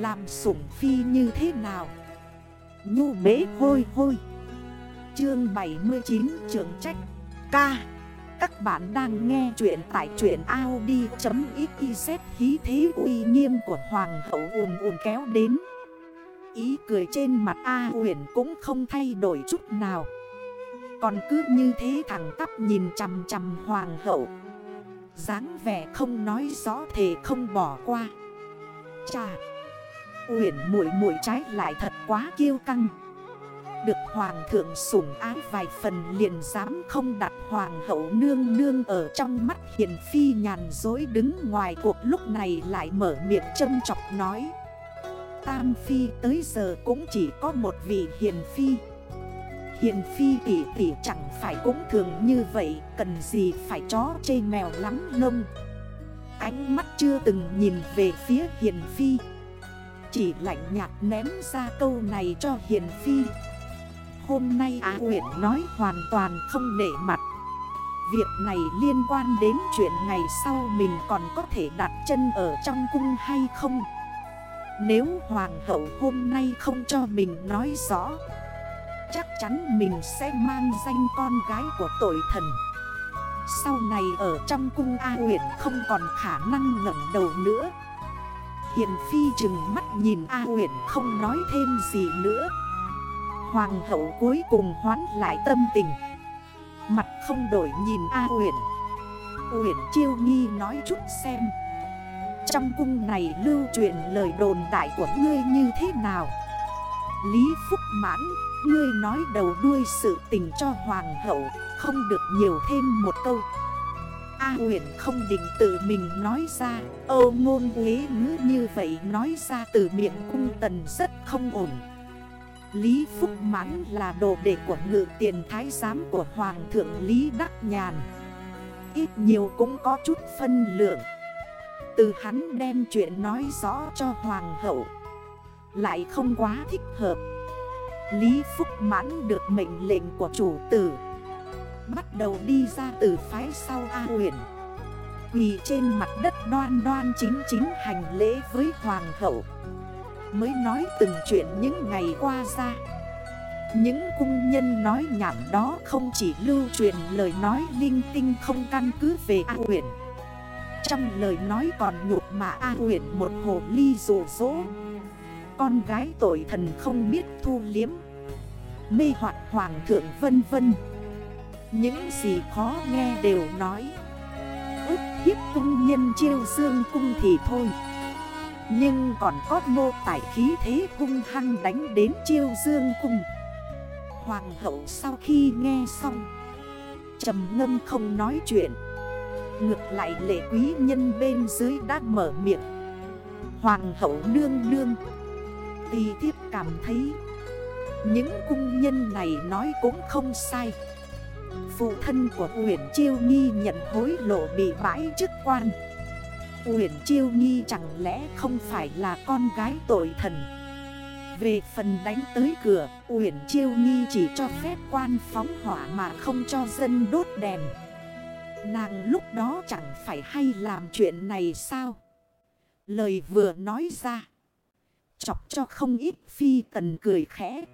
Làm sủng phi như thế nào? Nhu bế hôi hôi. Chương 79 trưởng trách Ca. Các bạn đang nghe chuyện tại chuyện Audi.xyz Hí thế uy nghiêm của Hoàng hậu ùn ùn kéo đến. Ý cười trên mặt A huyền cũng không thay đổi chút nào. Còn cứ như thế thẳng tắp nhìn chằm chằm Hoàng hậu. dáng vẻ không nói rõ thể không bỏ qua. Chà! Uyển muội muội trái lại thật quá kiêu căng. Được hoàng thượng sủng ái vài phần liền dám không đặt hoàng hậu nương nương ở trong mắt hiền phi nhàn dối đứng ngoài cuộc lúc này lại mở miệng châm chọc nói. Tam phi tới giờ cũng chỉ có một vị hiền phi. Hiền phi tỷ tỷ chẳng phải cũng thường như vậy, Cần gì phải chó chê mèo lắm lông Ánh mắt chưa từng nhìn về phía hiền phi. Chỉ lạnh nhạt ném ra câu này cho hiền phi. Hôm nay Á Nguyễn nói hoàn toàn không nể mặt. Việc này liên quan đến chuyện ngày sau mình còn có thể đặt chân ở trong cung hay không? Nếu hoàng hậu hôm nay không cho mình nói rõ, Chắc chắn mình sẽ mang danh con gái của tội thần. Sau này ở trong cung A huyện không còn khả năng ngẩng đầu nữa. Hiền Phi chừng mắt nhìn A huyện không nói thêm gì nữa. Hoàng hậu cuối cùng hoán lại tâm tình. Mặt không đổi nhìn A huyện Huyện chiêu nghi nói chút xem. Trong cung này lưu truyền lời đồn đại của ngươi như thế nào? Lý Phúc Mãn, Ngươi nói đầu đuôi sự tình cho hoàng hậu, Không được nhiều thêm một câu. A huyền không định tự mình nói ra. Âu ngôn quế ngữ như vậy nói ra từ miệng cung tần rất không ổn. Lý Phúc Mãn là đồ đệ của ngự tiền thái giám của Hoàng thượng Lý Đắc Nhàn. Ít nhiều cũng có chút phân lượng. Từ hắn đem chuyện nói rõ cho Hoàng hậu, Lại không quá thích hợp. Lý Phúc mãn được mệnh lệnh của chủ tử. Bắt đầu đi ra từ phái sau A huyền. Quỳ trên mặt đất đoan đoan chính chính hành lễ với hoàng hậu. Mới nói từng chuyện những ngày qua ra. Những cung nhân nói nhảm đó không chỉ lưu truyền lời nói linh tinh không căn cứ về A huyền. Trong lời nói còn nhục mà A huyền một hồ ly rủ rỗ. Con gái tội thần không biết thu liếm. Mê hoạt hoàng thượng vân vân. Những gì khó nghe đều nói. Ước hiếp cung nhân chiêu dương cung thì thôi. Nhưng còn có mô tải khí thế cung hăng đánh đến chiêu dương cung. Hoàng hậu sau khi nghe xong, trầm ngâm không nói chuyện. Ngược lại lệ quý nhân bên dưới đã mở miệng. Hoàng hậu nương nương Tì thiếp cảm thấy, Những cung nhân này nói cũng không sai. Phụ thân của Uyển Chiêu Nghi nhận hối lộ bị bãi chức quan. Uyển Chiêu Nghi chẳng lẽ không phải là con gái tội thần? Về phần đánh tới cửa Uyển Chiêu Nghi chỉ cho phép quan phóng hỏa mà không cho dân đốt đèn. Nàng lúc đó chẳng phải hay làm chuyện này sao? Lời vừa nói ra, Chọc cho không ít phi tần cười khẽ.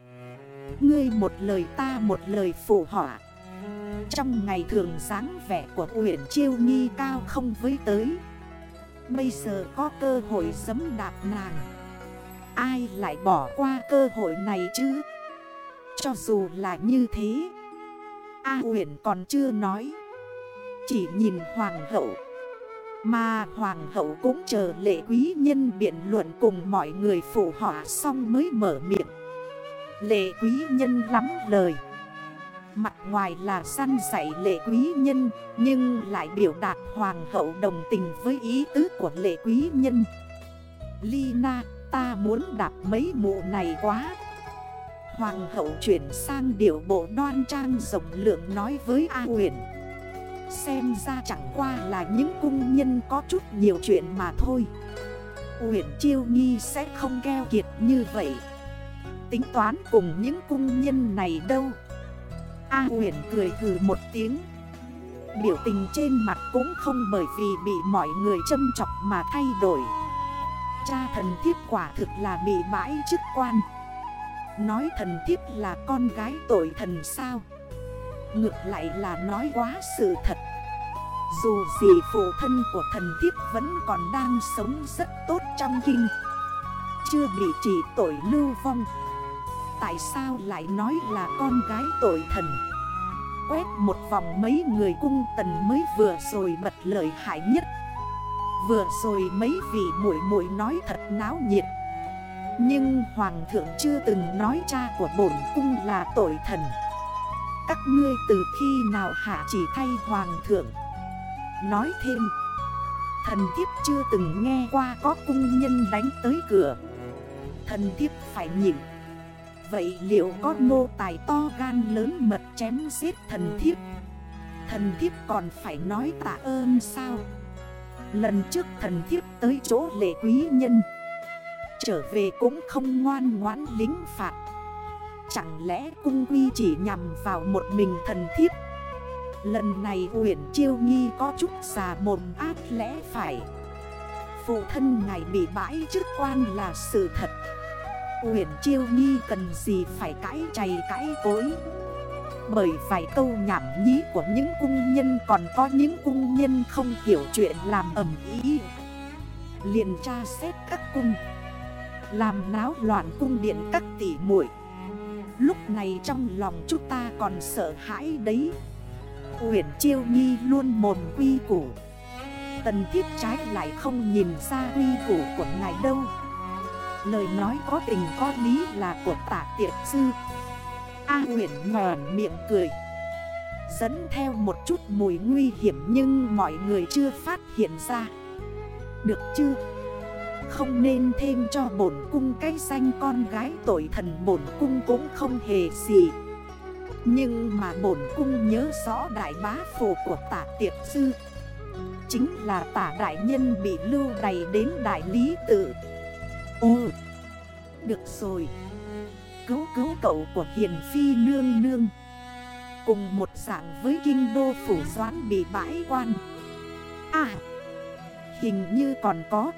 Ngươi một lời ta một lời phụ họa. Trong ngày thường dáng vẻ của huyện chiêu nghi cao không với tới. Bây giờ có cơ hội giấm đạp nàng. Ai lại bỏ qua cơ hội này chứ? Cho dù là như thế, A huyện còn chưa nói. Chỉ nhìn hoàng hậu. Mà hoàng hậu cũng chờ lệ quý nhân biện luận cùng mọi người phụ họa xong mới mở miệng. Lệ quý nhân lắm lời. Mặt ngoài là săn dạy lệ quý nhân, Nhưng lại biểu đạt hoàng hậu đồng tình với ý tứ của lệ quý nhân. Lina, ta muốn đạp mấy mụ này quá. Hoàng hậu chuyển sang điệu bộ đoan trang rộng lượng nói với A huyền Xem ra chẳng qua là những cung nhân có chút nhiều chuyện mà thôi. Uyển Chiêu Nghi sẽ không keo kiệt như vậy. Tính toán cùng những cung nhân này đâu? A à, Uyển cười thử một tiếng. Biểu tình trên mặt cũng không bởi vì bị mọi người châm chọc mà thay đổi. Cha thần thiếp quả thực là bị bãi chức quan. Nói thần thiếp là con gái tội thần sao? Ngược lại là nói quá sự thật. Dù gì phụ thân của thần thiếp vẫn còn đang sống rất tốt trong kinh. Chưa bị chỉ tội lưu vong. Tại sao lại nói là con gái tội thần? Quét một vòng mấy người cung tần mới vừa rồi bật lợi hại nhất. Vừa rồi mấy vị muội muội nói thật náo nhiệt. Nhưng hoàng thượng chưa từng nói cha của bổn cung là tội thần. Các ngươi từ khi nào hạ chỉ thay hoàng thượng? Nói thêm, Thần thiếp chưa từng nghe qua có cung nhân đánh tới cửa. Thần thiếp phải nhịn. Vậy liệu có nô tài to gan lớn mật chém giết thần thiếp? Thần thiếp còn phải nói tạ ơn sao? Lần trước thần thiếp tới chỗ lệ quý nhân, Trở về cũng không ngoan ngoãn lính phạt. Chẳng lẽ cung quy chỉ nhằm vào một mình thần thiếp? Lần này Uyển Chiêu Nghi có chút xà mồm ác lẽ phải. Phụ thân ngài bị bãi chức quan là sự thật. Uyển Chiêu nhi cần gì phải cãi chày cãi cối. Bởi vài câu nhảm nhí của những cung nhân còn có những cung nhân không hiểu chuyện làm ẩm ý liền tra xét các cung, Làm náo loạn cung điện các tỷ muội. Lúc này trong lòng chúng ta còn sợ hãi đấy. Uyển Chiêu Nhi luôn mồm quy củ. Tần thiết trái lại không nhìn ra quy củ của ngài đâu. Lời nói có tình có lý là của tả tiệp sư. A huyện ngòn miệng cười. Dẫn theo một chút mùi nguy hiểm nhưng mọi người chưa phát hiện ra. Được chưa? Không nên thêm cho bổn cung cái danh con gái tội thần bổn cung cũng không hề gì. Nhưng mà bổn cung nhớ rõ đại bá phổ của tả tiệp sư. Chính là tả đại nhân bị lưu đầy đến đại lý tự Ồ Được rồi. Cứu cứu cậu của hiền phi nương nương. Cùng một dạng với kinh đô phủ doán bị bãi quan. À Hình như còn có.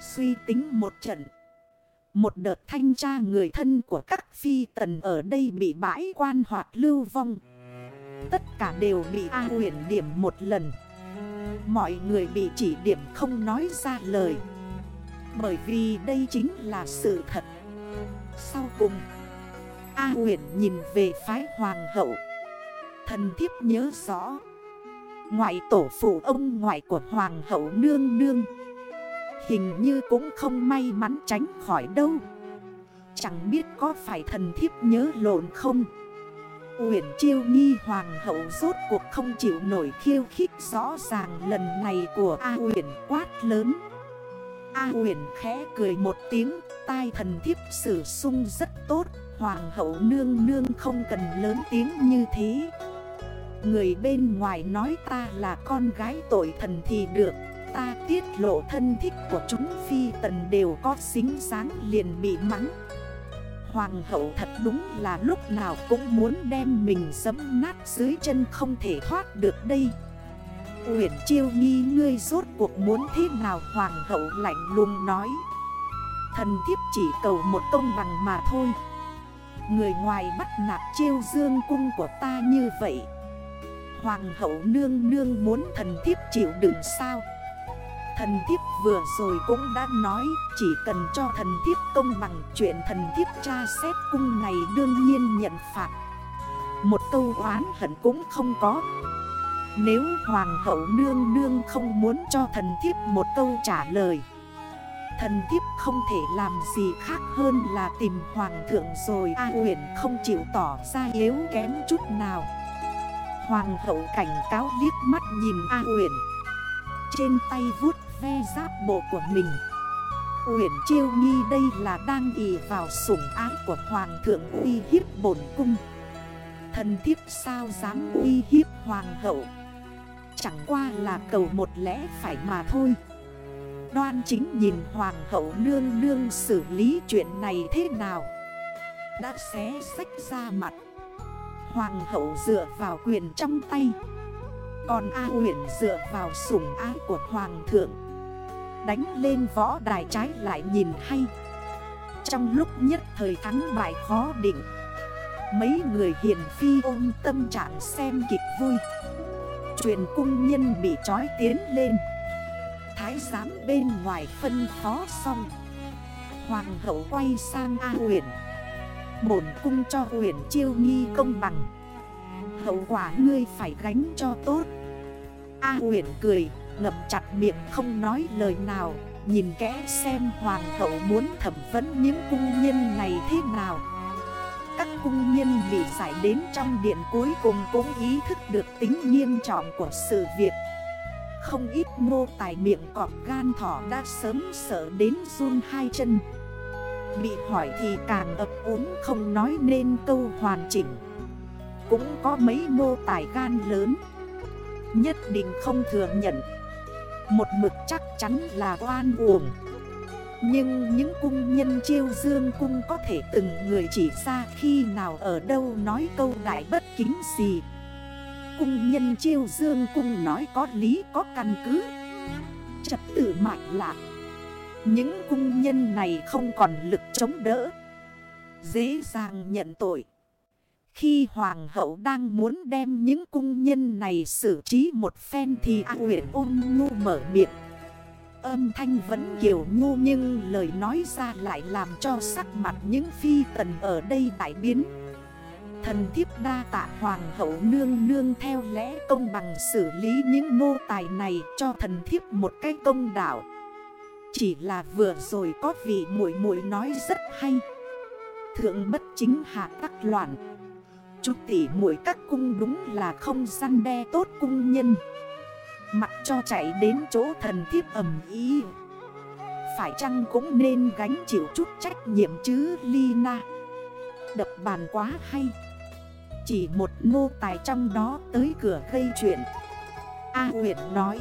Suy tính một trận. Một đợt thanh tra người thân của các phi tần ở đây bị bãi quan hoặc lưu vong. Tất cả đều bị A huyền điểm một lần. Mọi người bị chỉ điểm không nói ra lời. Bởi vì đây chính là sự thật. Sau cùng, A huyền nhìn về phái hoàng hậu. Thần thiếp nhớ rõ. Ngoại tổ phụ ông ngoại của hoàng hậu nương nương. Hình như cũng không may mắn tránh khỏi đâu. Chẳng biết có phải thần thiếp nhớ lộn không? Uyển chiêu nghi hoàng hậu rốt cuộc không chịu nổi khiêu khích rõ ràng lần này của A Uyển quát lớn. A Huyền khẽ cười một tiếng, Tai thần thiếp sử sung rất tốt, Hoàng hậu nương nương không cần lớn tiếng như thế. Người bên ngoài nói ta là con gái tội thần thì được, Ta tiết lộ thân thích của chúng phi tần đều có xính sáng liền bị mắng. Hoàng hậu thật đúng là lúc nào cũng muốn đem mình dấm nát dưới chân không thể thoát được đây. Uyển chiêu nghi, ngươi rốt cuộc muốn thế nào? Hoàng hậu lạnh lùng nói. Thần thiếp chỉ cầu một công bằng mà thôi. Người ngoài bắt nạt chiêu dương cung của ta như vậy. Hoàng hậu nương nương muốn thần thiếp chịu đựng sao? Thần thiếp vừa rồi cũng đã nói, Chỉ cần cho thần thiếp công bằng chuyện thần thiếp tra xét cung này đương nhiên nhận phạt. Một câu oán hận cũng không có. Nếu hoàng hậu nương nương không muốn cho thần thiếp một câu trả lời, Thần thiếp không thể làm gì khác hơn là tìm hoàng thượng rồi A huyền không chịu tỏ ra yếu kém chút nào. Hoàng hậu cảnh cáo liếc mắt nhìn A huyền Trên tay vuốt ve giáp bộ của mình. Uyển chiêu nghi đây là đang ỉ vào sủng ái của Hoàng thượng uy hiếp bổn cung. Thần thiếp sao dám uy hiếp Hoàng hậu? Chẳng qua là cầu một lẽ phải mà thôi. Đoan chính nhìn Hoàng hậu nương nương xử lý chuyện này thế nào? Đã xé sách ra mặt. Hoàng hậu dựa vào quyền trong tay. Còn A huyện dựa vào sủng ái của Hoàng thượng. Đánh lên võ đài trái lại nhìn hay. Trong lúc nhất thời thắng bại khó định. Mấy người hiền phi ôm tâm trạng xem kịch vui. Truyền cung nhân bị trói tiến lên. Thái giám bên ngoài phân phó xong. Hoàng hậu quay sang A huyền Bổn cung cho huyền chiêu nghi công bằng. Hậu quả ngươi phải gánh cho tốt. A huyền cười, ngậm chặt miệng không nói lời nào, Nhìn kẽ xem hoàng hậu muốn thẩm vấn những cung nhân này thế nào cung nhân bị giải đến trong điện cuối cùng cũng ý thức được tính nghiêm trọng của sự việc. Không ít nô tài miệng cọp gan thỏ đã sớm sợ đến run hai chân. Bị hỏi thì càng ập úng không nói nên câu hoàn chỉnh. Cũng có mấy nô tài gan lớn. Nhất định không thừa nhận. Một mực chắc chắn là oan uổng. Nhưng những cung nhân chiêu dương cung có thể từng người chỉ ra khi nào ở đâu nói câu đại bất kính gì. Cung nhân chiêu dương cung nói có lý, có căn cứ. Trật tự mạnh lạc. Những cung nhân này không còn lực chống đỡ. Dễ dàng nhận tội. Khi hoàng hậu đang muốn đem những cung nhân này xử trí một phen Thì A Nguyễn ôn nhu mở miệng. Âm thanh vẫn kiểu nhu nhưng lời nói ra lại làm cho sắc mặt những phi tần ở đây đại biến. Thần thiếp đa tạ hoàng hậu nương nương theo lẽ công bằng xử lý những nô tài này cho thần thiếp một cái công đạo. Chỉ là vừa rồi có vị muội muội nói rất hay. Thượng bất chính hạ tắc loạn. Chú tỷ muội các cung đúng là không gian đe tốt cung nhân. Mặt cho chạy đến chỗ thần thiếp ẩm ý. Phải chăng cũng nên gánh chịu chút trách nhiệm chứ, Lina? Đập bàn quá hay. Chỉ một nô tài trong đó tới cửa gây chuyện. A huyện nói,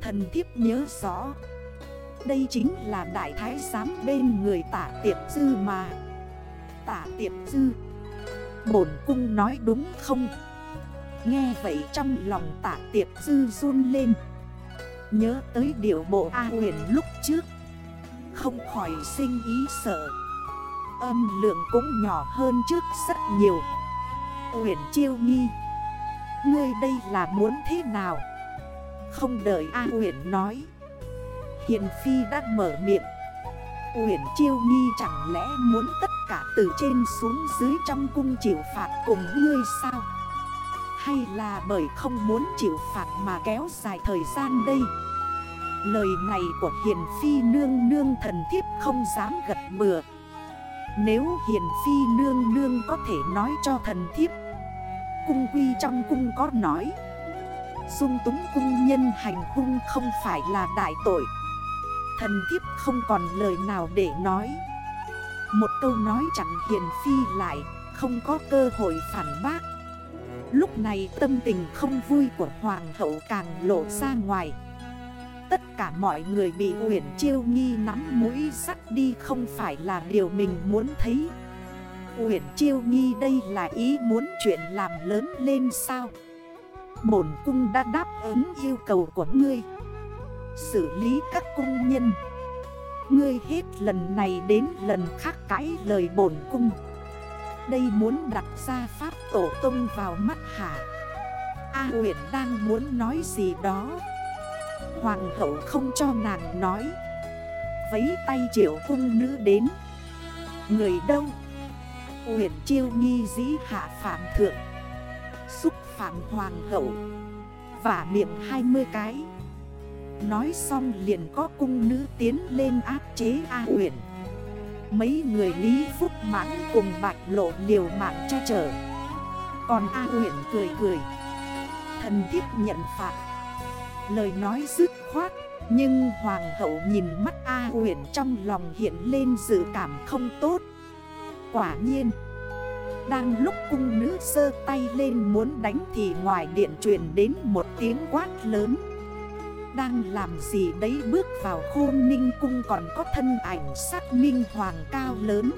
Thần thiếp nhớ rõ. Đây chính là đại thái giám bên người tả tiệp dư mà. Tả tiệp dư, Bổn cung nói đúng không? Nghe vậy trong lòng tả tiệp dư run lên. Nhớ tới điệu bộ A huyền lúc trước. Không khỏi sinh ý sợ. Âm lượng cũng nhỏ hơn trước rất nhiều. Huyền chiêu nghi Ngươi đây là muốn thế nào? Không đợi A huyền nói, Hiền Phi đã mở miệng. Uyển Chiêu Nhi chẳng lẽ muốn tất cả từ trên xuống dưới trong cung chịu phạt cùng ngươi sao? Hay là bởi không muốn chịu phạt mà kéo dài thời gian đây? Lời này của Hiền Phi nương nương thần thiếp không dám gật bừa. Nếu Hiền Phi nương nương có thể nói cho thần thiếp, Cung quy trong cung có nói, Dung túng cung nhân hành hung không phải là đại tội. Thần thiếp không còn lời nào để nói. Một câu nói chẳng hiền phi lại, Không có cơ hội phản bác. Lúc này tâm tình không vui của hoàng hậu càng lộ ra ngoài. Tất cả mọi người bị huyền chiêu nghi nắm mũi sắt đi không phải là điều mình muốn thấy. Huyền chiêu nghi đây là ý muốn chuyện làm lớn lên sao? Bổn cung đã đáp ứng yêu cầu của ngươi. Xử lý các cung nhân. Ngươi hết lần này đến lần khác cãi lời bổn cung. Đây muốn đặt ra pháp tổ tông vào mắt hạ. A huyện đang muốn nói gì đó. Hoàng hậu không cho nàng nói. Vấy tay triệu cung nữ đến. Người đâu Huyện chiêu nghi dĩ hạ phạm thượng. Xúc phạm hoàng hậu. Và miệng 20 cái. Nói xong liền có cung nữ tiến lên áp chế A Uyển. Mấy người Lý Phúc mãn cùng bạch lộ liều mạng che chở. Còn A Uyển cười cười. Thần thiếp nhận phạt. Lời nói dứt khoát, Nhưng hoàng hậu nhìn mắt A Uyển trong lòng hiện lên dự cảm không tốt. Quả nhiên, Đang lúc cung nữ sơ tay lên muốn đánh Thì ngoài điện truyền đến một tiếng quát lớn đang làm gì đấy bước vào khôn ninh cung còn có thân ảnh sắc minh hoàng cao lớn.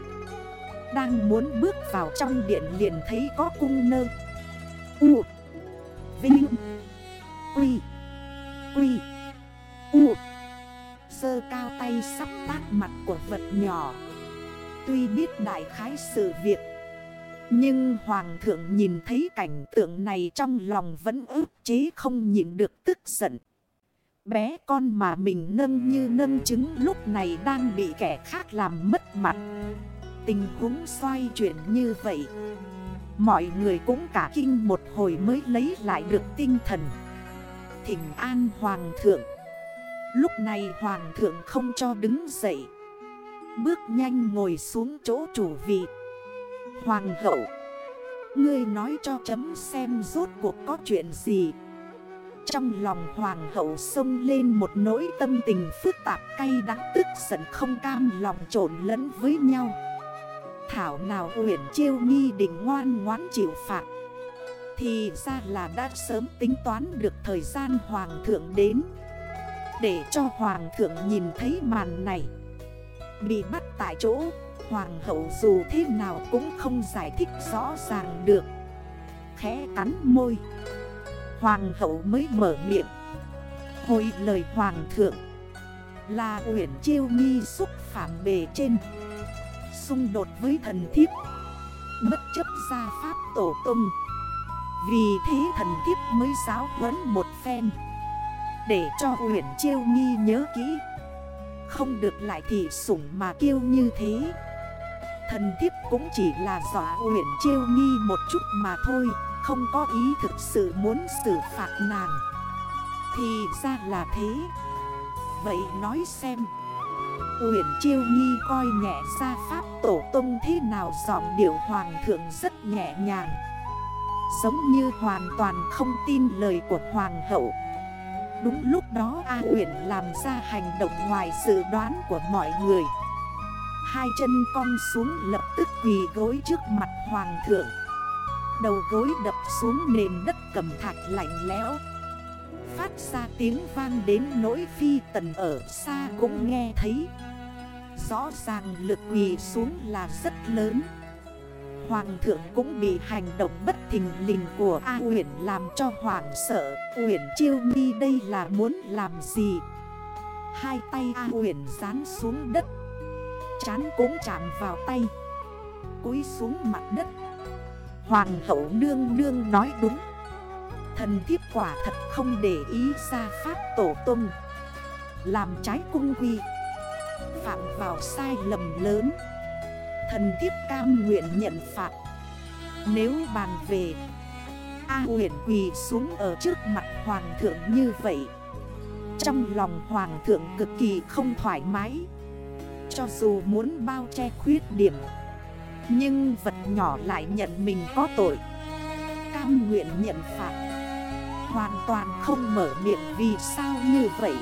Đang muốn bước vào trong điện liền thấy có cung nơ. U, Vinh, Quy Quy, U. Tay sắp tát mặt của vật nhỏ. Tuy biết đại khái sự việc, Nhưng Hoàng thượng nhìn thấy cảnh tượng này trong lòng vẫn ức chế không nhịn được tức giận. Bé con mà mình nâng như nâng trứng lúc này đang bị kẻ khác làm mất mặt. Tình huống xoay chuyển như vậy, Mọi người cũng cả kinh một hồi mới lấy lại được tinh thần. Thỉnh an hoàng thượng. Lúc này hoàng thượng không cho đứng dậy. Bước nhanh ngồi xuống chỗ chủ vị. Hoàng hậu, Ngươi nói cho chấm xem rốt cuộc có chuyện gì. Trong lòng hoàng hậu sông lên một nỗi tâm tình phức tạp cay đắng tức giận không cam lòng trộn lẫn với nhau. Thảo nào huyện Chiêu nghi định ngoan ngoãn chịu phạt, Thì ra là đã sớm tính toán được thời gian Hoàng thượng đến. Để cho Hoàng thượng nhìn thấy màn này, Bị bắt tại chỗ, Hoàng hậu dù thế nào cũng không giải thích rõ ràng được. Khẽ cắn môi. Hoàng hậu mới mở miệng. Hồi lời Hoàng thượng Là Uyển Chiêu nghi xúc phạm bề trên. Xung đột với thần thiếp, Bất chấp gia pháp tổ tung Vì thế thần thiếp mới giáo huấn một phen. Để cho Uyển Chiêu Nghi nhớ kỹ. Không được lại thị sủng mà kêu như thế. Thần thiếp cũng chỉ là dọa Uyển Chiêu Nghi một chút mà thôi. Không có ý thực sự muốn xử phạt nàng. Thì ra là thế. Vậy nói xem. Uyển Chiêu Nhi coi nhẹ ra pháp tổ tông thế nào giọng điệu hoàng thượng rất nhẹ nhàng. Giống như hoàn toàn không tin lời của hoàng hậu. Đúng lúc đó A Uyển làm ra hành động ngoài dự đoán của mọi người. Hai chân cong xuống lập tức quỳ gối trước mặt hoàng thượng. Đầu gối đập xuống nền đất cầm thạch lạnh lẽo. Phát ra tiếng vang đến nỗi phi tần ở xa cũng nghe thấy. Rõ ràng lực quỳ xuống là rất lớn. Hoàng thượng cũng bị hành động bất thình lình của A Uyển làm cho hoàng sợ. Uyển chiêu mi đây là muốn làm gì? Hai tay A Uyển dán xuống đất. Chán cũng chạm vào tay. Cúi xuống mặt đất. Hoàng hậu nương nương nói đúng. Thần thiếp quả thật không để ý ra pháp tổ tung Làm trái cung quy. Phạm vào sai lầm lớn. Thần thiếp cam nguyện nhận phạt. Nếu bàn về, A huyền quỳ xuống ở trước mặt hoàng thượng như vậy, Trong lòng hoàng thượng cực kỳ không thoải mái. Cho dù muốn bao che khuyết điểm nhưng vật nhỏ lại nhận mình có tội. Cam nguyện nhận phạt. Hoàn toàn không mở miệng vì sao như vậy?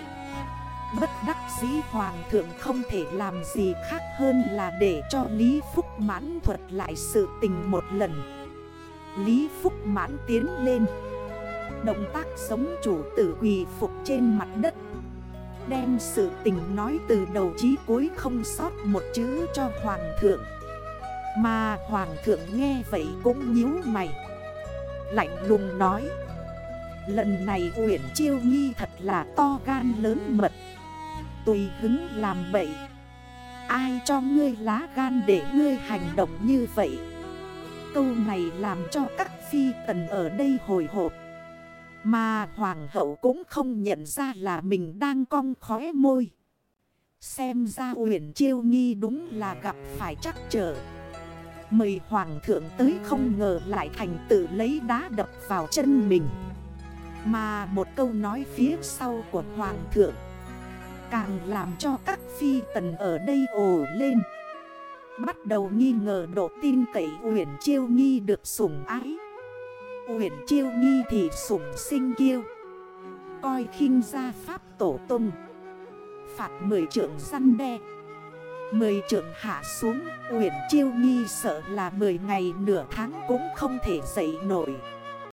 Bất đắc dĩ hoàng thượng không thể làm gì khác hơn là để cho Lý Phúc mãn thuật lại sự tình một lần. Lý Phúc mãn tiến lên. Động tác sống chủ tử quỳ phục trên mặt đất. Đem sự tình nói từ đầu chí cuối không sót một chữ cho hoàng thượng. Mà hoàng thượng nghe vậy cũng nhíu mày. Lạnh lùng nói. Lần này Uyển Chiêu Nhi thật là to gan lớn mật. Tùy hứng làm bậy. Ai cho ngươi lá gan để ngươi hành động như vậy? Câu này làm cho các phi tần ở đây hồi hộp. Mà hoàng hậu cũng không nhận ra là mình đang cong khóe môi. Xem ra Uyển Chiêu Nghi đúng là gặp phải chắc trở. Mời hoàng thượng tới không ngờ lại thành tự lấy đá đập vào chân mình. Mà một câu nói phía sau của hoàng thượng Càng làm cho các phi tần ở đây ồ lên. Bắt đầu nghi ngờ độ tin cậy Uyển Chiêu Nghi được sủng ái. Uyển Chiêu Nghi thì sủng sinh kiêu. Coi khinh ra pháp tổ tung Phạt mười trưởng săn đe. 10 trượng hạ xuống, Uyển Chiêu Nghi sợ là 10 ngày nửa tháng cũng không thể dậy nổi.